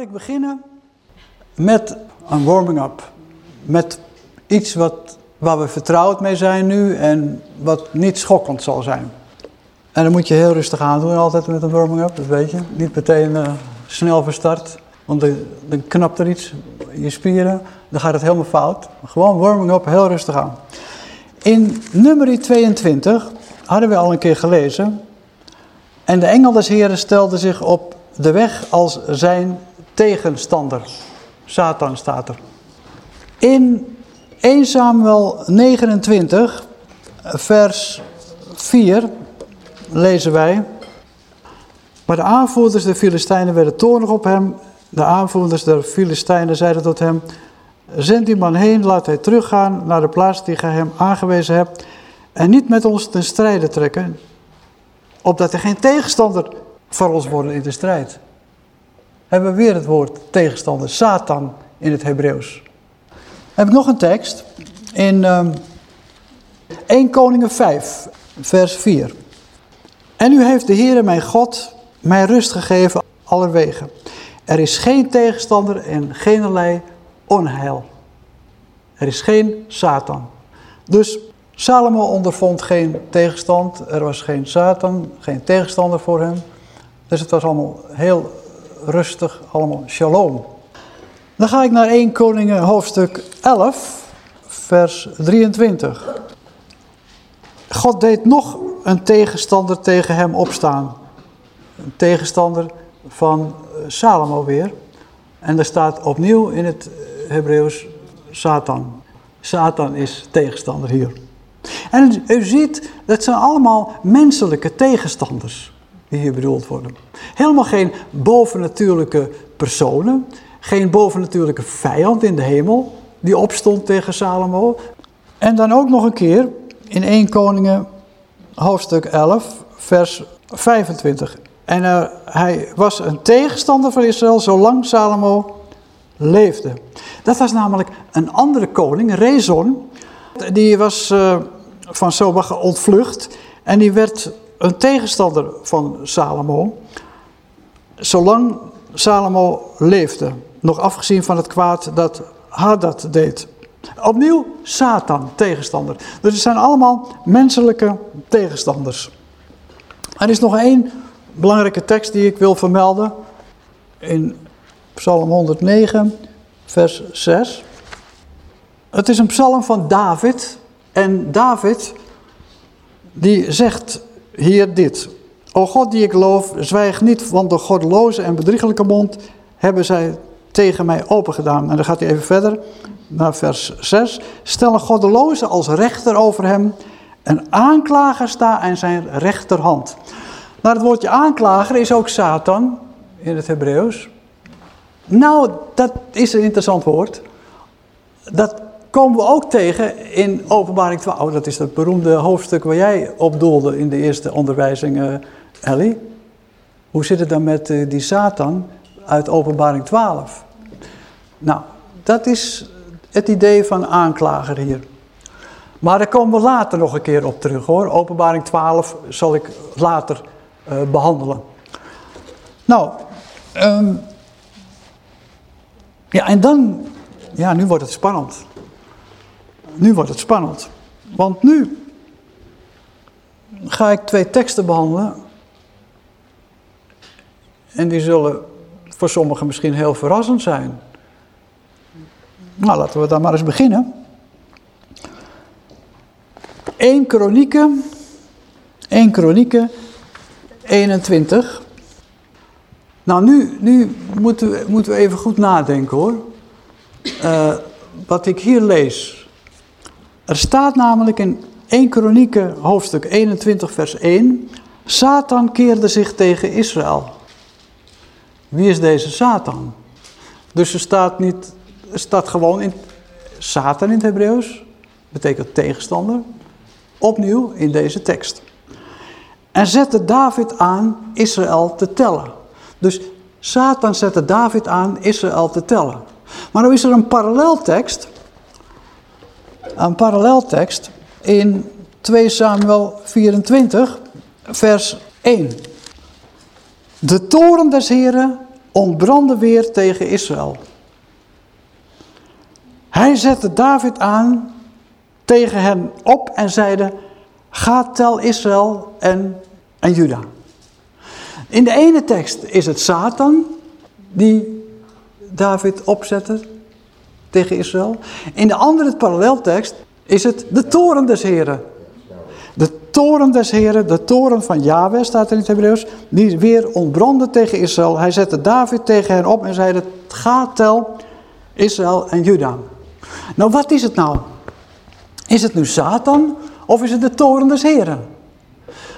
Ik beginnen met een warming-up. Met iets wat, waar we vertrouwd mee zijn nu en wat niet schokkend zal zijn. En dan moet je heel rustig aan doen altijd met een warming-up, dat weet je. Niet meteen uh, snel van start, want dan, dan knapt er iets in je spieren. Dan gaat het helemaal fout. Gewoon warming-up, heel rustig aan. In nummer 22 hadden we al een keer gelezen. En de engel des Heren stelde zich op de weg als zijn tegenstander. Satan staat er. In 1 Samuel 29, vers 4, lezen wij. Maar de aanvoerders der Filistijnen werden toornig op hem. De aanvoerders der Filistijnen zeiden tot hem... Zend die man heen, laat hij teruggaan naar de plaats die gij hem aangewezen hebt... en niet met ons ten strijde trekken... opdat er geen tegenstander voor ons worden in de strijd hebben we weer het woord tegenstander, Satan in het Hebreeuws. heb ik nog een tekst in um, 1 Koningen 5, vers 4. En u heeft de Heere mijn God mij rust gegeven allerwege. Er is geen tegenstander en geen onheil. Er is geen Satan. Dus Salomo ondervond geen tegenstand, er was geen Satan, geen tegenstander voor hem. Dus het was allemaal heel rustig, allemaal shalom. Dan ga ik naar 1 Koningen hoofdstuk 11, vers 23. God deed nog een tegenstander tegen hem opstaan. Een tegenstander van eh, Salomo weer. En daar staat opnieuw in het Hebreeuws Satan. Satan is tegenstander hier. En u ziet, dat zijn allemaal menselijke tegenstanders die hier bedoeld worden. Helemaal geen bovennatuurlijke personen, geen bovennatuurlijke vijand in de hemel die opstond tegen Salomo. En dan ook nog een keer in 1 Koningen hoofdstuk 11 vers 25. En uh, hij was een tegenstander van Israël zolang Salomo leefde. Dat was namelijk een andere koning, Rezon. Die was uh, van Sobach ontvlucht en die werd een tegenstander van Salomo, zolang Salomo leefde. Nog afgezien van het kwaad dat Hadad deed. Opnieuw Satan, tegenstander. Dus het zijn allemaal menselijke tegenstanders. Er is nog één belangrijke tekst die ik wil vermelden. In Psalm 109, vers 6. Het is een psalm van David. En David, die zegt hier dit. O God die ik loof, zwijg niet, want de godloze en bedriegelijke mond hebben zij tegen mij opengedaan. En dan gaat hij even verder naar vers 6. Stel een goddeloze als rechter over hem. Een aanklager sta aan zijn rechterhand. Nou, het woordje aanklager is ook Satan in het Hebreeuws. Nou, dat is een interessant woord. Dat komen we ook tegen in openbaring 12. Dat is dat beroemde hoofdstuk waar jij op doelde in de eerste onderwijzing, uh, Ellie. Hoe zit het dan met uh, die Satan uit openbaring 12? Nou, dat is het idee van aanklager hier. Maar daar komen we later nog een keer op terug hoor. Openbaring 12 zal ik later uh, behandelen. Nou, um, ja en dan, ja nu wordt het spannend nu wordt het spannend. Want nu ga ik twee teksten behandelen. En die zullen voor sommigen misschien heel verrassend zijn. Nou, laten we dan maar eens beginnen. 1 Kronieken, 1 Kronieken 21. Nou, nu, nu moeten, we, moeten we even goed nadenken hoor. Uh, wat ik hier lees, er staat namelijk in 1 Kronieken hoofdstuk 21 vers 1... Satan keerde zich tegen Israël. Wie is deze Satan? Dus er staat, niet, er staat gewoon in Satan in het Hebreeuws. Betekent tegenstander. Opnieuw in deze tekst. En zette David aan Israël te tellen. Dus Satan zette David aan Israël te tellen. Maar nu is er een paralleltekst een paralleltekst in 2 Samuel 24, vers 1. De toren des Heren ontbrandde weer tegen Israël. Hij zette David aan tegen hen op en zeide, ga tel Israël en, en Juda. In de ene tekst is het Satan die David opzette tegen Israël. In de andere paralleltekst is het de toren des Heren. De toren des Heren, de toren van Yahweh staat er in het Hebreeuws, die weer ontbrandde tegen Israël. Hij zette David tegen hen op en zeide, ga tel Israël en Juda. Nou, wat is het nou? Is het nu Satan of is het de toren des Heren?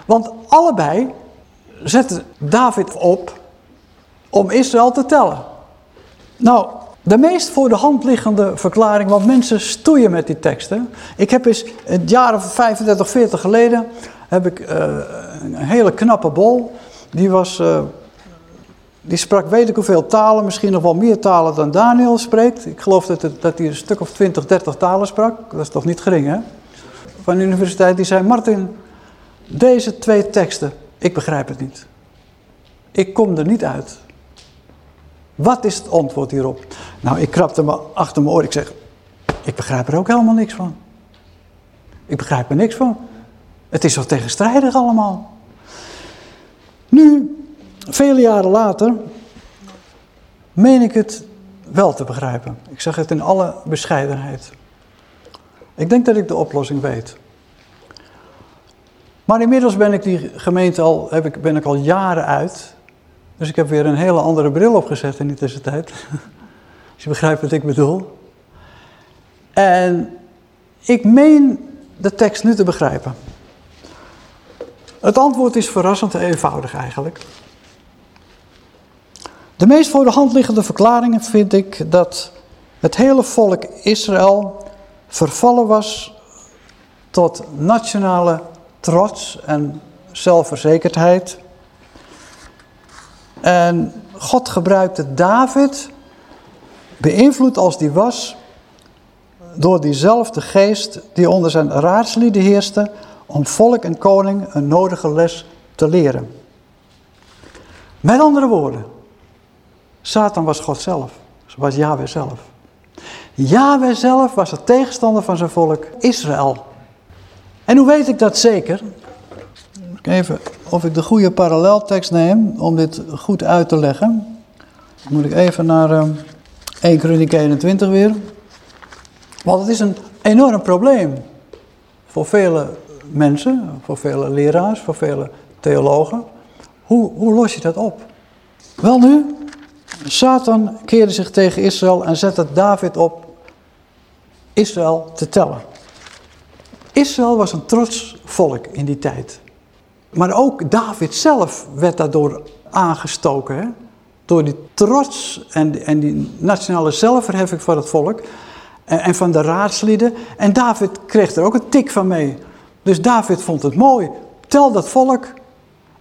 Want allebei zetten David op om Israël te tellen. Nou, de meest voor de hand liggende verklaring, want mensen stoeien met die teksten. Ik heb eens, een jaar of 35, 40 geleden, heb ik uh, een hele knappe bol. Die was, uh, die sprak weet ik hoeveel talen, misschien nog wel meer talen dan Daniel spreekt. Ik geloof dat, het, dat hij een stuk of 20, 30 talen sprak. Dat is toch niet gering, hè? Van de universiteit, die zei, Martin, deze twee teksten, ik begrijp het niet. Ik kom er niet uit. Wat is het antwoord hierop? Nou, ik krapte me achter mijn oor. Ik zeg, ik begrijp er ook helemaal niks van. Ik begrijp er niks van. Het is zo tegenstrijdig allemaal. Nu, vele jaren later, meen ik het wel te begrijpen. Ik zeg het in alle bescheidenheid. Ik denk dat ik de oplossing weet. Maar inmiddels ben ik die gemeente al, heb ik, ben ik al jaren uit. Dus ik heb weer een hele andere bril opgezet in die tussentijd. Je begrijpt wat ik bedoel. En ik meen de tekst nu te begrijpen. Het antwoord is verrassend eenvoudig eigenlijk. De meest voor de hand liggende verklaringen vind ik dat het hele volk Israël vervallen was tot nationale trots en zelfverzekerdheid. En God gebruikte David, beïnvloed als die was, door diezelfde geest die onder zijn raadslieden heerste, om volk en koning een nodige les te leren. Met andere woorden, Satan was God zelf, was Yahweh zelf. Yahweh zelf was de tegenstander van zijn volk Israël. En hoe weet ik dat zeker? Even of ik de goede paralleltekst neem om dit goed uit te leggen. Dan moet ik even naar uh, 1 Kroniek 21 weer. Want het is een enorm probleem voor vele mensen, voor vele leraars, voor vele theologen. Hoe, hoe los je dat op? Wel nu, Satan keerde zich tegen Israël en zette David op Israël te tellen. Israël was een trots volk in die tijd. Maar ook David zelf werd daardoor aangestoken. Hè? Door die trots en, en die nationale zelfverheffing van het volk. En, van de raadslieden. En David kreeg er ook een tik van mee. Dus David vond het mooi. Tel dat volk.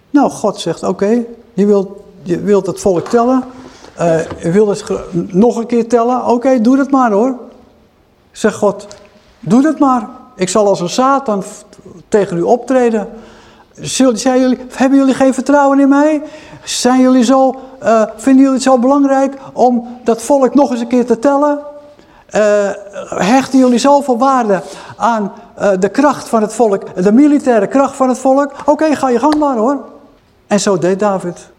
Nou, God zegt, oké, je, wilt, je wilt het volk tellen. Uh, je wilt het nog een keer tellen. Oké, doe dat maar hoor. Zegt God, doe dat maar. Ik zal als een Satan tegen u optreden. Zullen, zijn jullie, hebben jullie geen vertrouwen in mij? Zijn jullie zo, uh, vinden jullie het zo belangrijk om dat volk nog eens een keer te tellen? Uh, hechten jullie zoveel waarde aan uh, de kracht van het volk, de militaire kracht van het volk? Oké, ga je gang maar hoor. En zo deed David.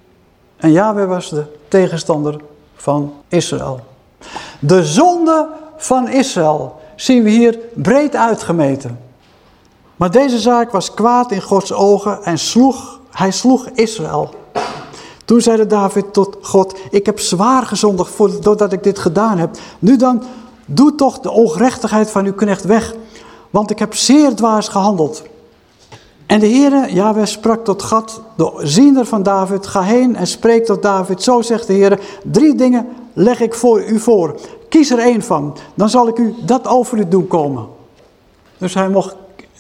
En Yahweh was de tegenstander van Israël. De zonde van Israël zien we hier breed uitgemeten. Maar deze zaak was kwaad in Gods ogen en sloeg, hij sloeg Israël. Toen zeide David tot God, ik heb zwaar gezondigd doordat ik dit gedaan heb. Nu dan, doe toch de ongerechtigheid van uw knecht weg, want ik heb zeer dwaas gehandeld. En de Heere, Yahweh, sprak tot God, de ziener van David, ga heen en spreek tot David. Zo zegt de Heere, drie dingen leg ik voor u voor. Kies er één van, dan zal ik u dat over u doen komen. Dus hij mocht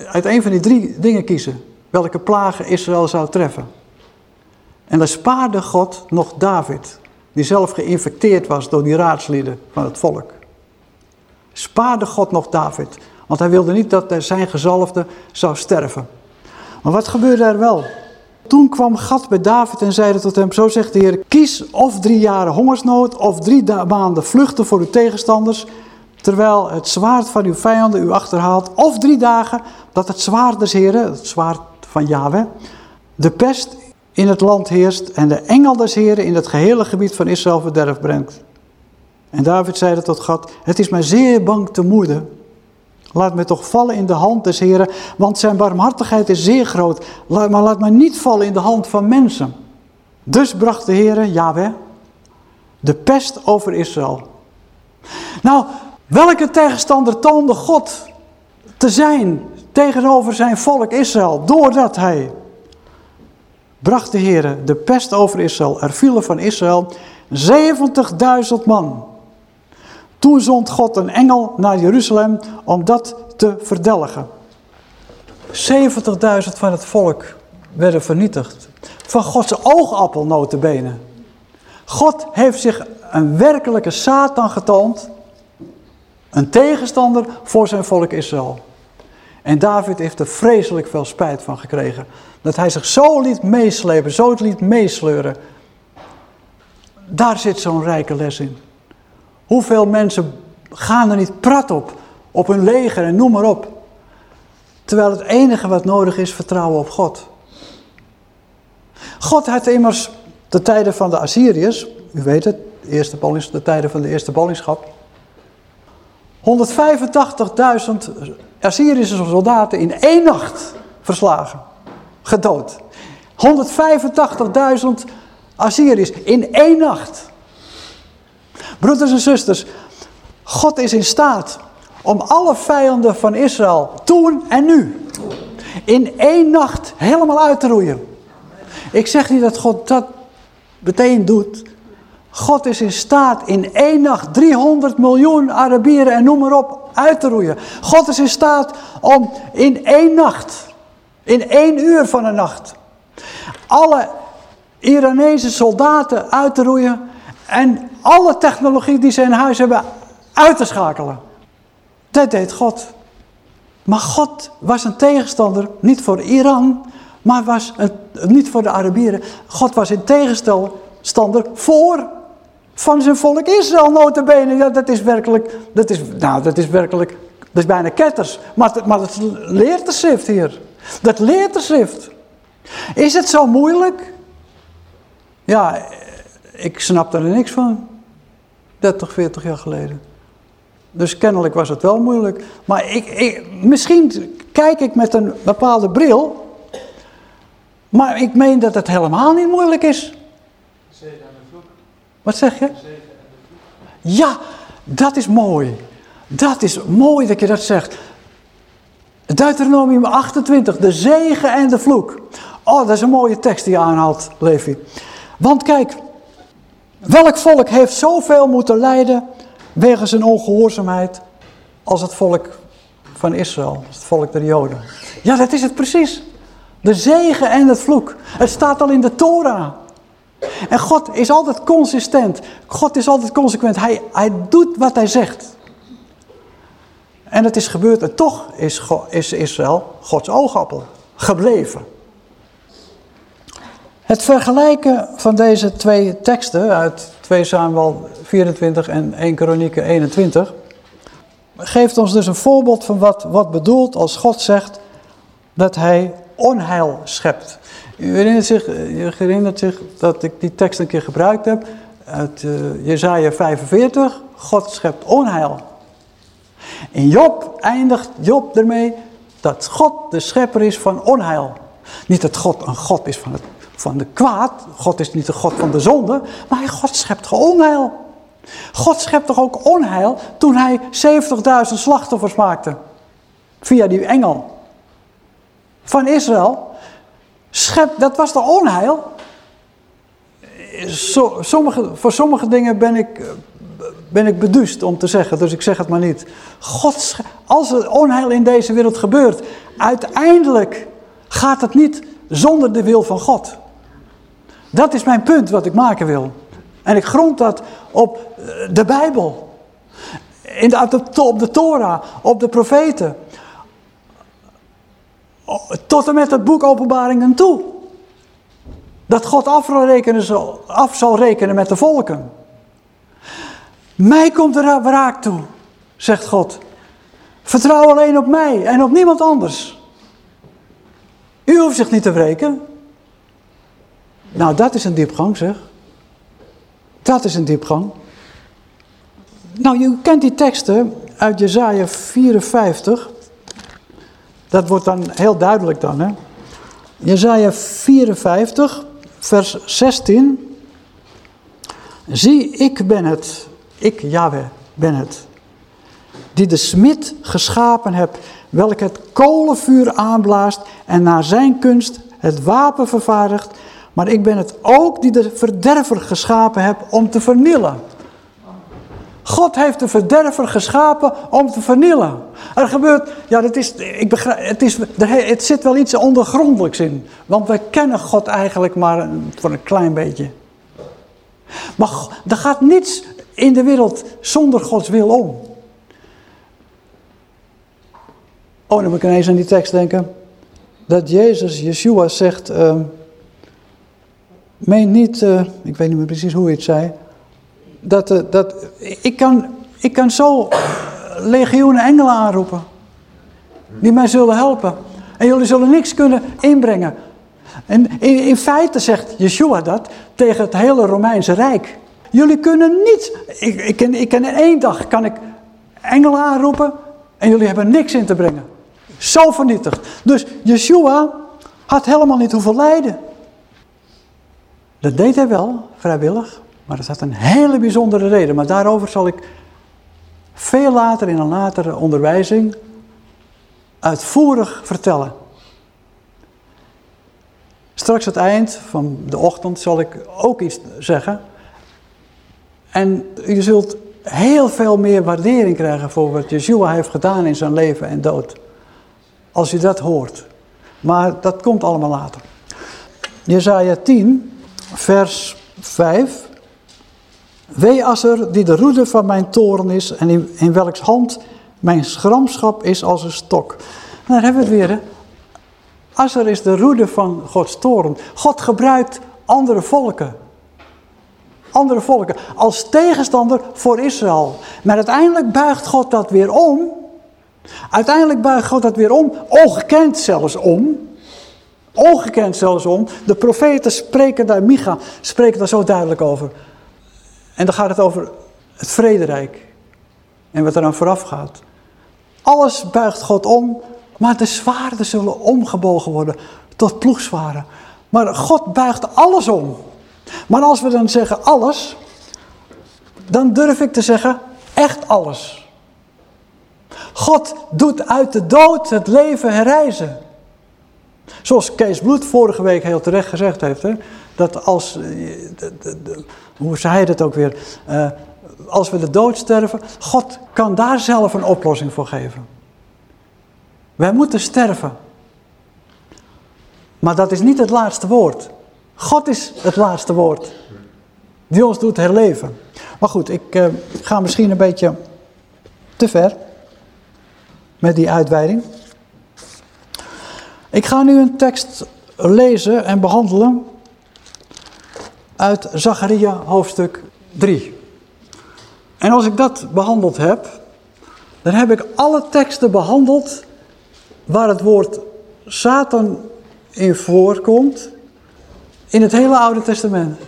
uit een van die drie dingen kiezen. Welke plagen Israël zou treffen. En dan spaarde God nog David. Die zelf geïnfecteerd was door die raadslieden van het volk. Spaarde God nog David. Want hij wilde niet dat zijn gezalfde zou sterven. Maar wat gebeurde er wel? Toen kwam Gad bij David en zeide tot hem, zo zegt de Heer, kies of drie jaren hongersnood of drie maanden vluchten voor uw tegenstanders, terwijl het zwaard van uw vijanden u achterhaalt, of drie dagen dat het zwaard des Heren, het zwaard van Yahweh, de pest in het land heerst en de engel des Heren in het gehele gebied van Israël verderf brengt. En David zeide tot God, het is mij zeer bang te moede. Laat mij toch vallen in de hand des Heren, want zijn barmhartigheid is zeer groot. Maar laat mij niet vallen in de hand van mensen. Dus bracht de Heere, Yahweh, de pest over Israël. Nou, welke tegenstander toonde God te zijn tegenover zijn volk Israël, doordat hij bracht de Heere de pest over Israël. Er vielen van Israël 70.000 man. Toen zond God een engel naar Jeruzalem om dat te verdelgen. 70.000 van het volk werden vernietigd. Van Gods oogappel notabene. God heeft zich een werkelijke Satan getoond. Een tegenstander voor zijn volk Israël. En David heeft er vreselijk veel spijt van gekregen. Dat hij zich zo liet meeslepen, zo liet meesleuren. Daar zit zo'n rijke les in. Hoeveel mensen gaan er niet prat op, op hun leger en noem maar op. Terwijl het enige wat nodig is, vertrouwen op God. God had immers de tijden van de Assyriërs, u weet het, de, eerste ballings, de tijden van de eerste ballingschap. 185.000 Assyrische soldaten in één nacht verslagen, gedood. 185.000 Assyriërs in één nacht. Broeders en zusters, God is in staat om alle vijanden van Israël, toen en nu, in één nacht helemaal uit te roeien. Ik zeg niet dat God dat meteen doet. God is in staat in één nacht 300 miljoen Arabieren en noem maar op uit te roeien. God is in staat om in één nacht, in één uur van een nacht, alle Iranese soldaten uit te roeien en alle technologie die ze in huis hebben uit te schakelen. Dat deed God. Maar God was een tegenstander, niet voor Iran, maar was niet voor de Arabieren. God was een tegenstander voor van zijn volk Israël notabene. Ja, dat is werkelijk, dat is, nou, dat is werkelijk, dat is bijna ketters. Maar, maar dat leert de schrift hier. Dat leert de schrift. Is het zo moeilijk? Ja, ik snap er niks van. 30, 40 jaar geleden. Dus kennelijk was het wel moeilijk. Maar ik, ik, misschien kijk ik met een bepaalde bril. Maar ik meen dat het helemaal niet moeilijk is. Wat zeg je? Ja, dat is mooi. Dat is mooi dat je dat zegt. Deuteronomium 28, de zegen en de vloek. Oh, dat is een mooie tekst die je aanhaalt, Levi. Want kijk, welk volk heeft zoveel moeten lijden wegens zijn ongehoorzaamheid als het volk van Israël, het volk der Joden? Ja, dat is het precies. De zegen en het vloek. Het staat al in de Torah. En God is altijd consistent. God is altijd consequent. Hij, hij doet wat hij zegt. En het is gebeurd en toch is, is Israël Gods oogappel gebleven. Het vergelijken van deze twee teksten uit 2 Samuel 24 en 1 Kronieken 21 geeft ons dus een voorbeeld van wat, wat bedoelt als God zegt dat hij onheil schept. U herinnert zich, u herinnert zich dat ik die tekst een keer gebruikt heb uit uh, Jezaja 45. God schept onheil. In Job eindigt Job ermee dat God de schepper is van onheil. Niet dat God een God is van, het, van de kwaad. God is niet de God van de zonde. Maar God schept onheil. God schept toch ook onheil toen hij 70.000 slachtoffers maakte. Via die engel. Van Israël. Dat was de onheil. sommige, voor sommige dingen ben ik, ben ik beduust om te zeggen, dus ik zeg het maar niet. God, als er onheil in deze wereld gebeurt, uiteindelijk gaat het niet zonder de wil van God. Dat is mijn punt wat ik maken wil. En ik grond dat op eh, de Bijbel. In de, op de Torah, op de profeten tot en met het boek Openbaringen toe. Dat God af zal rekenen, af zal rekenen met de volken. Mij komt er wraak toe, zegt God. Vertrouw alleen op mij en op niemand anders. U hoeft zich niet te wreken. Nou, dat is een diepgang, zeg. Dat is een diepgang. Nou, je kent die teksten uit Jezaja 54. Dat wordt dan heel duidelijk dan, hè. Jezaja 54, vers 16. Zie, ik ben het, ik, Yahweh, ben het, die de smid geschapen heb, welke het kolenvuur aanblaast en naar zijn kunst het wapen vervaardigt, maar ik ben het ook die de verderver geschapen heb om te vernielen. God heeft de verderver geschapen om te vernielen. Er gebeurt, ja, dat is, ik begrijp, het, is, het zit wel iets ondergrondelijks in. Want wij kennen God eigenlijk maar voor een klein beetje. Maar er gaat niets in de wereld zonder Gods wil om. Oh, dan moet ik ineens aan die tekst denken. Dat Jezus, Yeshua zegt, uh, meen niet, uh, ik weet niet meer precies hoe hij het zei. Dat, uh, dat, ik, kan, ik kan zo legioenen engelen aanroepen. Die mij zullen helpen. En jullie zullen niks kunnen inbrengen. En in, feite zegt Yeshua dat tegen het hele Romeinse Rijk. Jullie kunnen niet, ik, ik, ik kan in één dag kan ik engelen aanroepen en jullie hebben niks in te brengen. Zo vernietigd. Dus Yeshua had helemaal niet hoeven lijden. Dat deed hij wel, vrijwillig. Maar dat had een hele bijzondere reden. Maar daarover zal ik veel later in een latere onderwijzing uitvoerig vertellen. Straks het eind van de ochtend zal ik ook iets zeggen. En u zult heel veel meer waardering krijgen voor wat Yeshua heeft gedaan in zijn leven en dood. Als u dat hoort. Maar dat komt allemaal later. Jezaja 10, vers 5. Wee er die de roede van mijn toren is en in, in welks hand mijn schramschap is als een stok. Nou, daar hebben we het weer. Hè? Asser is de roede van Gods toren. God gebruikt andere volken. Andere volken. Als tegenstander voor Israël. Maar uiteindelijk buigt God dat weer om. Uiteindelijk buigt God dat weer om. Ongekend zelfs om. Ongekend zelfs om. De profeten spreken daar, Micha spreekt daar zo duidelijk over. En dan gaat het over het vrederijk. En wat er dan vooraf gaat. Alles buigt God om, maar de zwaarden zullen omgebogen worden tot ploegzwaren. Maar God buigt alles om. Maar als we dan zeggen alles, dan durf ik te zeggen echt alles. God doet uit de dood het leven herrijzen. Zoals Kees Bloed vorige week heel terecht gezegd heeft. Hè, dat als, eh, hoe zei hij dat ook weer? Uh, als we de dood sterven, God kan daar zelf een oplossing voor geven. Wij moeten sterven. Maar dat is niet het laatste woord. God is het laatste woord. Die ons doet herleven. Maar goed, ik uh, ga misschien een beetje te ver. Met die uitweiding. Ik ga nu een tekst lezen en behandelen. Uit Zacharia hoofdstuk 3. En als ik dat behandeld heb, dan heb ik alle teksten behandeld waar het woord Satan in voorkomt in het hele Oude Testament.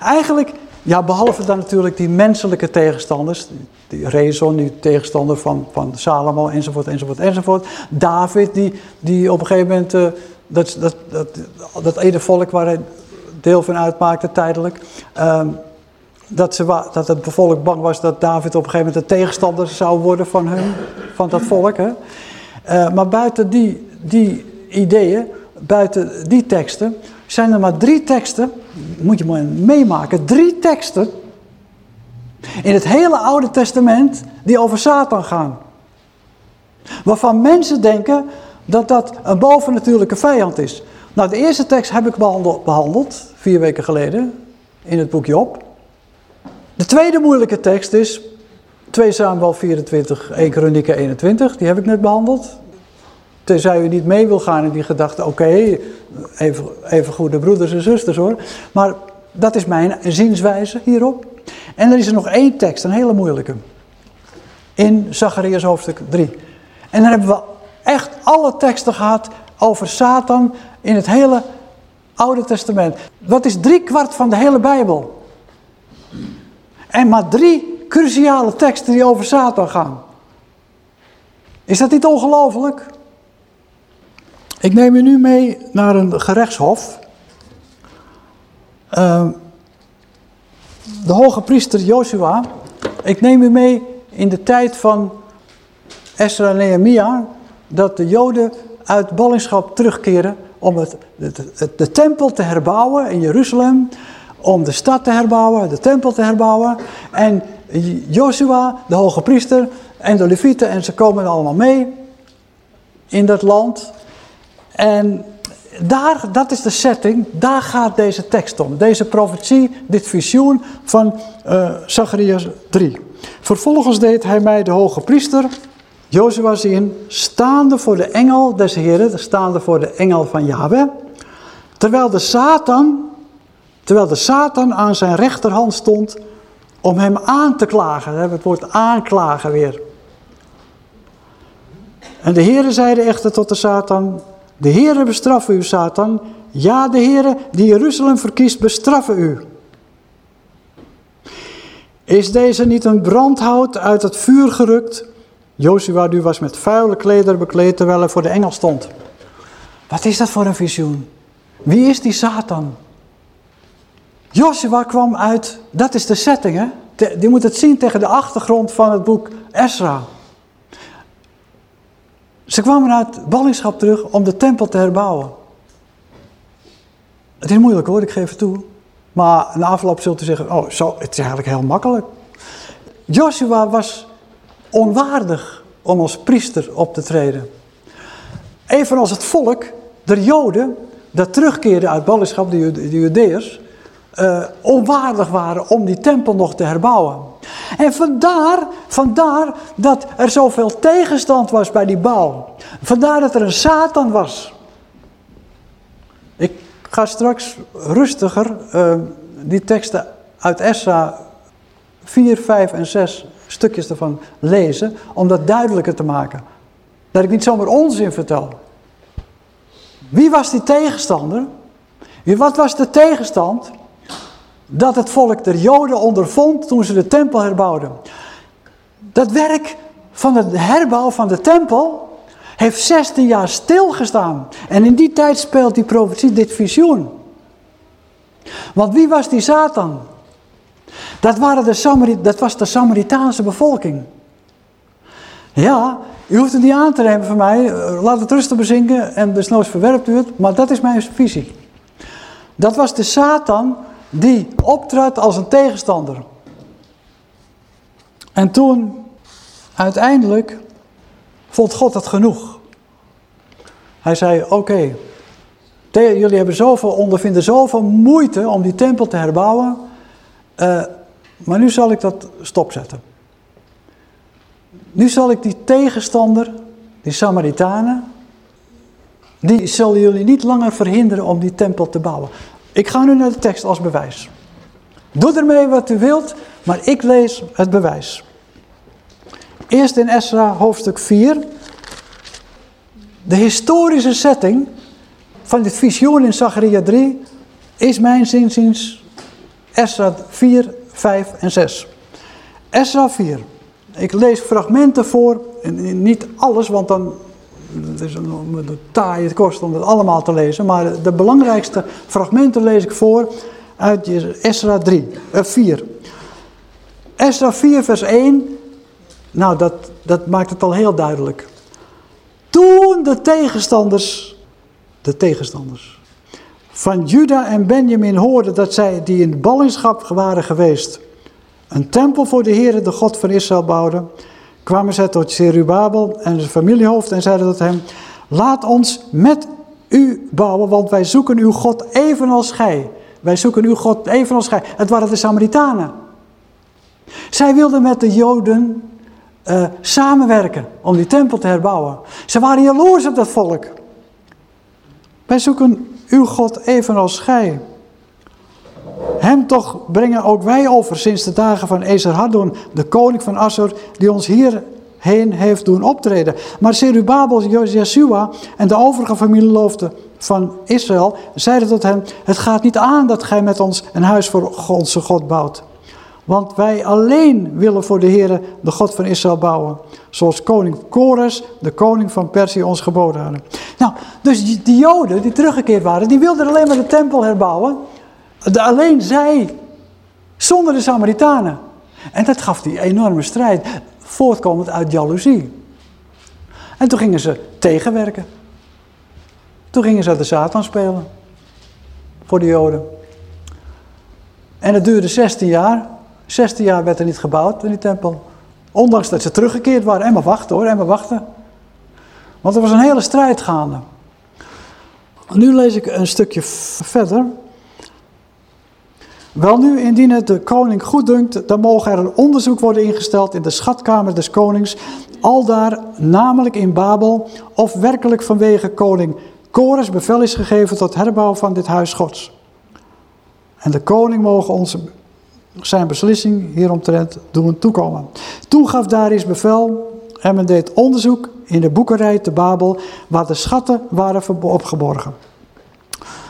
Eigenlijk, ja behalve dan natuurlijk die menselijke tegenstanders, die Rezon, die tegenstander van, van Salomo enzovoort enzovoort enzovoort. David die, die op een gegeven moment, uh, dat, dat, dat, dat ene volk waar hij deel van uitmaakte tijdelijk... Uh, dat, ze, dat het volk bang was dat David op een gegeven moment de tegenstander zou worden van, hun, van dat volk. Hè? Uh, maar buiten die, die ideeën, buiten die teksten, zijn er maar drie teksten, moet je maar meemaken, drie teksten in het hele Oude Testament die over Satan gaan. Waarvan mensen denken dat dat een bovennatuurlijke vijand is. Nou, de eerste tekst heb ik behandeld vier weken geleden, in het boek Job. De tweede moeilijke tekst is 2 Samuel 24, 1 Kronieken 21. Die heb ik net behandeld. Tenzij u niet mee wil gaan in die gedachte, oké, even, even goede broeders en zusters hoor. Maar dat is mijn zienswijze hierop. En er is er nog één tekst, een hele moeilijke. In Zacharias hoofdstuk 3. En dan hebben we echt alle teksten gehad over Satan in het hele Oude Testament. Dat is drie kwart van de hele Bijbel. En maar drie cruciale teksten die over Satan gaan. Is dat niet ongelooflijk? Ik neem u nu mee naar een gerechtshof. Uh, de hoge priester Joshua. Ik neem u mee in de tijd van Esra en Nehemia. Dat de joden uit ballingschap terugkeren om het, de, tempel te herbouwen in Jeruzalem. Om de stad te herbouwen, de tempel te herbouwen. En Joshua, de hoge priester en de levieten en ze komen allemaal mee in dat land. En daar, dat is de setting, daar gaat deze tekst om. Deze profetie, dit visioen van uh, Zacharias 3. Vervolgens deed hij mij de hoge priester, Jozua zien, staande voor de engel des Heren, staande voor de engel van Yahweh. Terwijl de Satan, terwijl de Satan aan zijn rechterhand stond om hem aan te klagen. We het woord aanklagen weer. En de Heere zeide echter tot de Satan, de Heere bestraffen u, Satan. Ja, de Heere die Jeruzalem verkiest, bestraffen u. Is deze niet een brandhout uit het vuur gerukt? Joshua nu was met vuile klederen bekleed terwijl hij voor de engel stond. Wat is dat voor een visioen? Wie is die Satan? Joshua kwam uit, dat is de setting hè. Die moet het zien tegen de achtergrond van het boek Esra. Ze kwamen uit ballingschap terug om de tempel te herbouwen. Het is moeilijk hoor, ik geef het toe. Maar na afloop zult u zeggen, oh zo, het is eigenlijk heel makkelijk. Joshua was onwaardig om als priester op te treden. Evenals het volk, de joden, dat terugkeerde uit ballingschap, de, de Judeërs, uh, onwaardig waren om die tempel nog te herbouwen. En vandaar, vandaar dat er zoveel tegenstand was bij die bouw. Vandaar dat er een Satan was. Ik ga straks rustiger uh, die teksten uit Esra 4, 5 en 6 stukjes ervan lezen, om dat duidelijker te maken. Dat ik niet zomaar onzin vertel. Wie was die tegenstander? Wat was de tegenstand? dat het volk der Joden ondervond toen ze de tempel herbouwden. Dat werk van het herbouw van de tempel heeft 16 jaar stilgestaan. En in die tijd speelt die profetie dit visioen. Want wie was die Satan? Dat, waren de dat was de Samaritaanse bevolking. Ja, u hoeft het niet aan te nemen van mij. Laat het rustig bezinken en desnoods verwerpt u het. Maar dat is mijn visie. Dat was de Satan die optrad als een tegenstander. En toen, uiteindelijk, vond God het genoeg. Hij zei, oké, jullie hebben zoveel, ondervinden zoveel moeite om die tempel te herbouwen, uh, maar nu zal ik dat stopzetten. Nu zal ik die tegenstander, die Samaritanen, die zullen jullie niet langer verhinderen om die tempel te bouwen. Ik ga nu naar de tekst als bewijs. Doe ermee wat u wilt, maar ik lees het bewijs. Eerst in Esra hoofdstuk 4. De historische setting van dit visioen in Zacharia 3 is mijn zinziens Esra 4, 5 en 6. Esra 4. Ik lees fragmenten voor, niet alles, want dan het is een, taai het kost om het allemaal te lezen, maar de belangrijkste fragmenten lees ik voor uit Esra 3, uh, 4. Esra 4 vers 1, nou dat, dat maakt het al heel duidelijk. Toen de tegenstanders, de tegenstanders van Juda en Benjamin hoorden dat zij die in ballingschap waren geweest, een tempel voor de Heere, de God van Israël bouwden, kwamen zij tot Zerubabel en zijn familiehoofd en zeiden tot hem, laat ons met u bouwen, want wij zoeken uw God evenals gij. Wij zoeken uw God evenals gij. Het waren de Samaritanen. Zij wilden met de Joden eh, samenwerken om die tempel te herbouwen. Ze waren jaloers op dat volk. Wij zoeken uw God evenals gij. Hem toch brengen ook wij over sinds de dagen van Esarhaddon, de koning van Assur, die ons hierheen heeft doen optreden. Maar Zerubabel, Jeshua en de overige familieloofden van Israël zeiden tot hem, het gaat niet aan dat gij met ons een huis voor onze God bouwt. Want wij alleen willen voor de Heer, de God van Israël, bouwen. Zoals koning Kores, de koning van Perzië, ons geboden hadden. Nou, dus die, Joden die teruggekeerd waren, die wilden alleen maar de tempel herbouwen. Alleen zij, zonder de Samaritanen. En dat gaf die enorme strijd, voortkomend uit jaloezie. En toen gingen ze tegenwerken. Toen gingen ze de Satan spelen. Voor de Joden. En dat duurde 16 jaar. 16 jaar werd er niet gebouwd in die tempel. Ondanks dat ze teruggekeerd waren. En maar wachten hoor, en maar wachten. Want er was een hele strijd gaande. Nu lees ik een stukje verder. Wel nu, indien het de koning goed dunkt, dan mogen er een onderzoek worden ingesteld in de schatkamer des konings, aldaar, namelijk in Babel, of werkelijk vanwege koning Kores bevel is gegeven tot herbouw van dit huis gods. En de koning mogen onze, zijn beslissing hieromtrent doen toekomen. Toen gaf Darius bevel en men deed onderzoek in de boekerij te Babel, waar de schatten waren opgeborgen.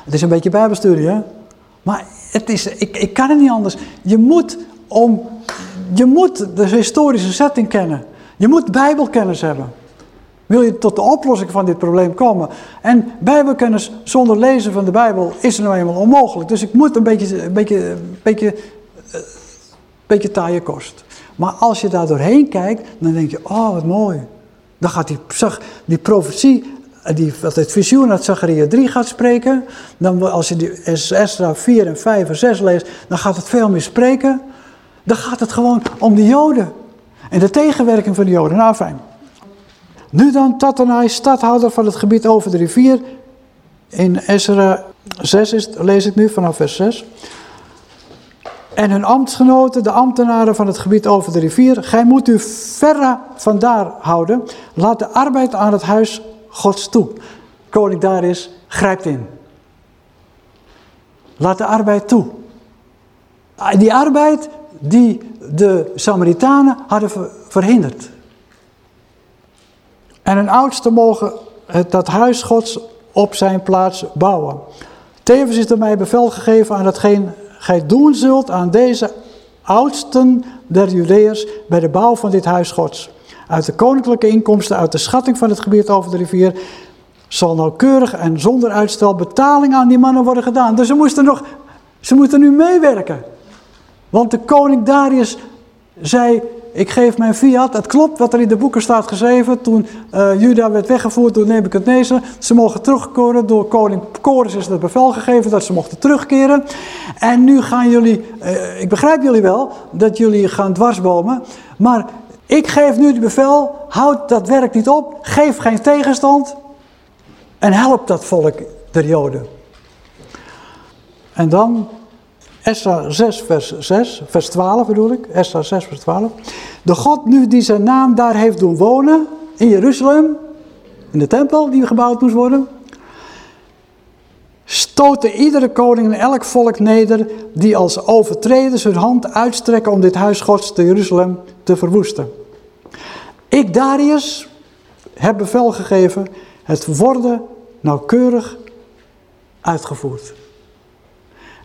Het is een beetje bijbelstudie, hè? Maar het is, ik, ik kan het niet anders. Je moet, om, je moet de historische setting kennen. Je moet bijbelkennis hebben. Wil je tot de oplossing van dit probleem komen? En bijbelkennis zonder lezen van de Bijbel is nou eenmaal onmogelijk. Dus ik moet een beetje, een beetje, een beetje, beetje taaie kost. Maar als je daar doorheen kijkt, dan denk je, oh wat mooi. Dan gaat die, die profetie die, wat het visioen uit Zachariah 3 gaat spreken, dan als je die Esra 4 en 5 en 6 leest, dan gaat het veel meer spreken. Dan gaat het gewoon om de Joden en de tegenwerking van de Joden. Nou, fijn. Nu dan Tatanai, stadhouder van het gebied over de rivier. In Esra 6 is, lees ik nu vanaf vers 6. En hun ambtsgenoten, de ambtenaren van het gebied over de rivier. Gij moet u verre vandaar houden. Laat de arbeid aan het huis Gods toe. Koning Darius grijpt in. Laat de arbeid toe. Ah, die arbeid die de Samaritanen hadden verhinderd. En een oudste mogen het, dat huis Gods op zijn plaats bouwen. Tevens is er mij bevel gegeven aan hetgeen gij doen zult aan deze oudsten der Judeërs bij de bouw van dit huis Gods. Uit de koninklijke inkomsten, uit de schatting van het gebied over de rivier, zal nauwkeurig en zonder uitstel betaling aan die mannen worden gedaan. Dus ze moesten, nog, ze moeten nu meewerken. Want de koning Darius zei, ik geef mijn fiat. Het klopt wat er in de boeken staat geschreven. Toen uh, Juda werd weggevoerd door Nebuchadnezzar. Ze mogen terugkeren. Door koning Kores is het bevel gegeven dat ze mochten terugkeren. En nu gaan jullie, uh, ik begrijp jullie wel, dat jullie gaan dwarsbomen. Maar ik geef nu het bevel, houd dat werk niet op, geef geen tegenstand en help dat volk der Joden. En dan Esra 6 vers 6, vers 12 bedoel ik, Esra 6 vers 12. De God nu die zijn naam daar heeft doen wonen, in Jeruzalem, in de tempel die gebouwd moest worden, stoten iedere koning en elk volk neder die als overtreders hun hand uitstrekken om dit huis gods te Jeruzalem te verwoesten. Ik, Darius, heb bevel gegeven het worden nauwkeurig uitgevoerd.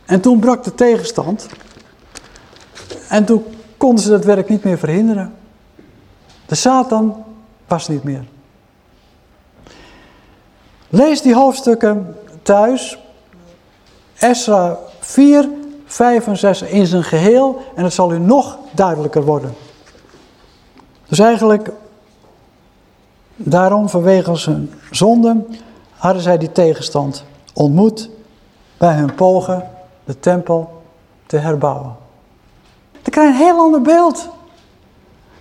En toen brak de tegenstand en toen konden ze dat werk niet meer verhinderen. De Satan was niet meer. Lees die hoofdstukken thuis. Esra 4, 5 en 6 in zijn geheel en het zal u nog duidelijker worden. Dus eigenlijk, daarom vanwege zijn zonde, hadden zij die tegenstand ontmoet bij hun pogen de tempel te herbouwen. Dan krijg je een heel ander beeld.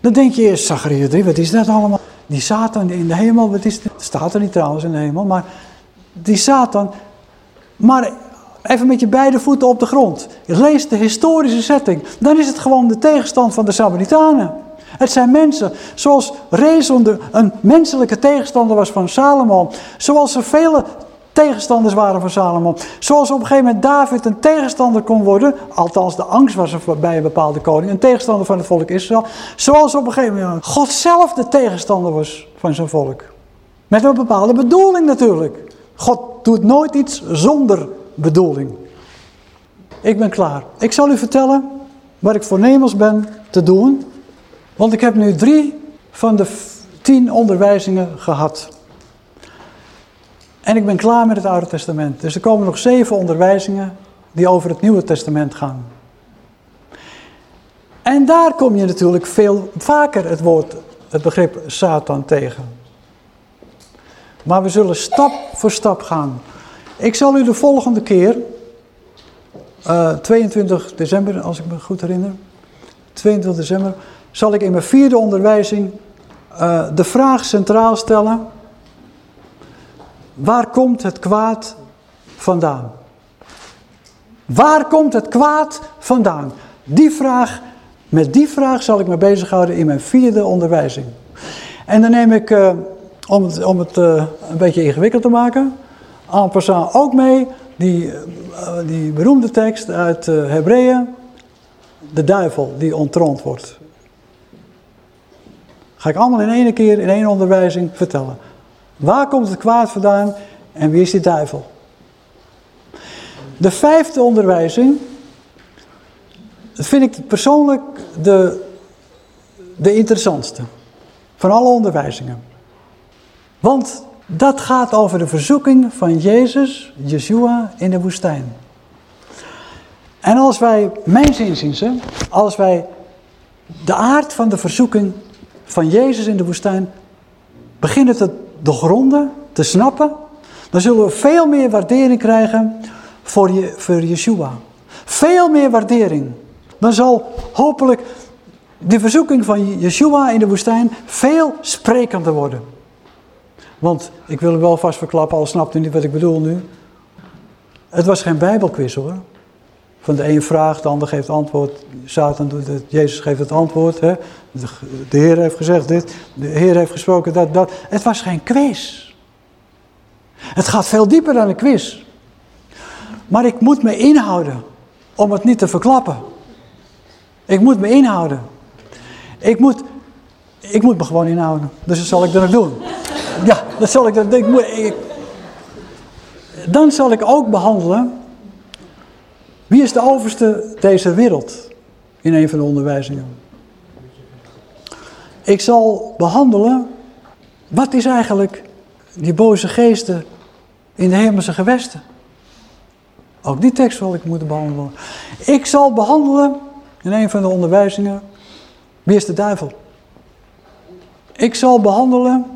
Dan denk je eerst, Zachariah 3, wat is dat allemaal? Die Satan in de hemel, wat is dit? Staat er niet trouwens in de hemel, maar die Satan. Maar even met je beide voeten op de grond. Je leest de historische setting. Dan is het gewoon de tegenstand van de Samaritanen. Het zijn mensen, zoals Rezon een menselijke tegenstander was van Salomo. Zoals er vele tegenstanders waren van Salomo. Zoals op een gegeven moment David een tegenstander kon worden. Althans, de angst was er bij een bepaalde koning. Een tegenstander van het volk Israël. Zoals op een gegeven moment God zelf de tegenstander was van zijn volk. Met een bepaalde bedoeling natuurlijk. God doet nooit iets zonder bedoeling. Ik ben klaar. Ik zal u vertellen wat ik voornemens ben te doen. Want ik heb nu drie van de tien onderwijzingen gehad. En ik ben klaar met het Oude Testament. Dus er komen nog zeven onderwijzingen die over het Nieuwe Testament gaan. En daar kom je natuurlijk veel vaker het woord, het begrip Satan tegen. Maar we zullen stap voor stap gaan. Ik zal u de volgende keer, uh, eh, 22 december als ik me goed herinner, 22 december, zal ik in mijn vierde onderwijzing uh, de vraag centraal stellen, waar komt het kwaad vandaan? Waar komt het kwaad vandaan? Die vraag, met die vraag zal ik me bezighouden in mijn vierde onderwijzing. En dan neem ik, uh, om het, om het uh, een beetje ingewikkeld te maken, en passant ook mee die, uh, die beroemde tekst uit Hebreeën, de duivel die ontroond wordt. Ga ik allemaal in één keer, in één onderwijzing vertellen. Waar komt het kwaad vandaan en wie is die duivel? De vijfde onderwijzing, vind ik persoonlijk de, de interessantste van alle onderwijzingen. Want dat gaat over de verzoeking van Jezus, Yeshua, in de woestijn. En als wij, mijn zinziens, als wij de aard van de verzoeking van Jezus in de woestijn beginnen te doorgronden, te snappen, dan zullen we veel meer waardering krijgen voor, je, voor Yeshua. Veel meer waardering. Dan zal hopelijk de verzoeking van Yeshua in de woestijn veel sprekender worden. Want ik wil u wel vast verklappen, al snapt u niet wat ik bedoel nu. Het was geen bijbelquiz hoor. Van de een vraagt, de ander geeft antwoord. Satan doet het, Jezus geeft het antwoord. Hè. De, Heer heeft gezegd dit, de Heer heeft gesproken dat, dat. Het was geen quiz. Het gaat veel dieper dan een quiz. Maar ik moet me inhouden om het niet te verklappen. Ik moet me inhouden. Ik moet, ik moet me gewoon inhouden. Dus dat zal ik dan ook doen. Ja, dat zal ik dan. Ik, dan zal ik ook behandelen wie is de overste deze wereld? In een van de onderwijzingen. Ik zal behandelen, wat is eigenlijk die boze geesten in de hemelse gewesten? Ook die tekst zal ik moeten behandelen. Ik zal behandelen, in een van de onderwijzingen, wie is de duivel? Ik zal behandelen,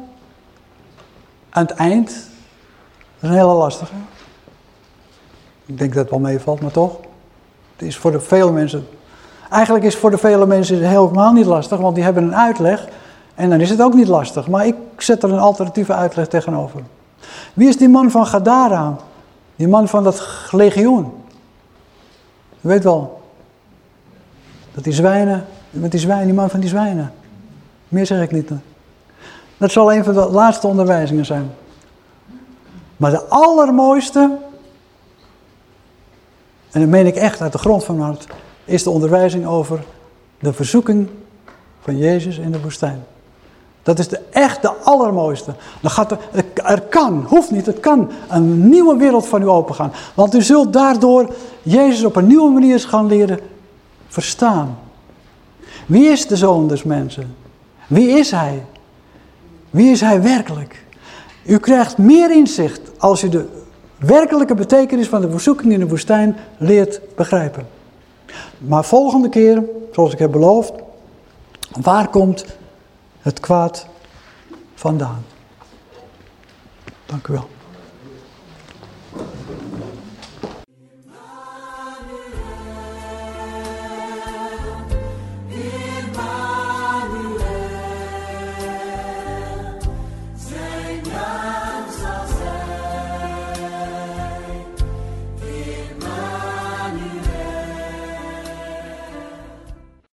aan het eind, dat is een hele lastige. Ik denk dat het wel meevalt, maar toch. Het is voor de vele mensen... Eigenlijk is het voor de vele mensen helemaal niet lastig, want die hebben een uitleg. En dan is het ook niet lastig. Maar ik zet er een alternatieve uitleg tegenover. Wie is die man van Gadara? Die man van dat legioen. Weet wel. Dat die zwijnen, met die zwijnen, die man van die zwijnen. Meer zeg ik niet. Dat zal een van de laatste onderwijzingen zijn. Maar de allermooiste en dat meen ik echt uit de grond van mijn hart, is de onderwijzing over de verzoeking van Jezus in de woestijn. Dat is de echt de allermooiste. Dan gaat er, er kan, hoeft niet, het kan een nieuwe wereld van u opengaan. Want u zult daardoor Jezus op een nieuwe manier gaan leren verstaan. Wie is de Zoon des mensen? Wie is Hij? Wie is Hij werkelijk? U krijgt meer inzicht als u de werkelijke betekenis van de verzoeking in de woestijn leert begrijpen. Maar volgende keer, zoals ik heb beloofd, waar komt het kwaad vandaan? Dank u wel.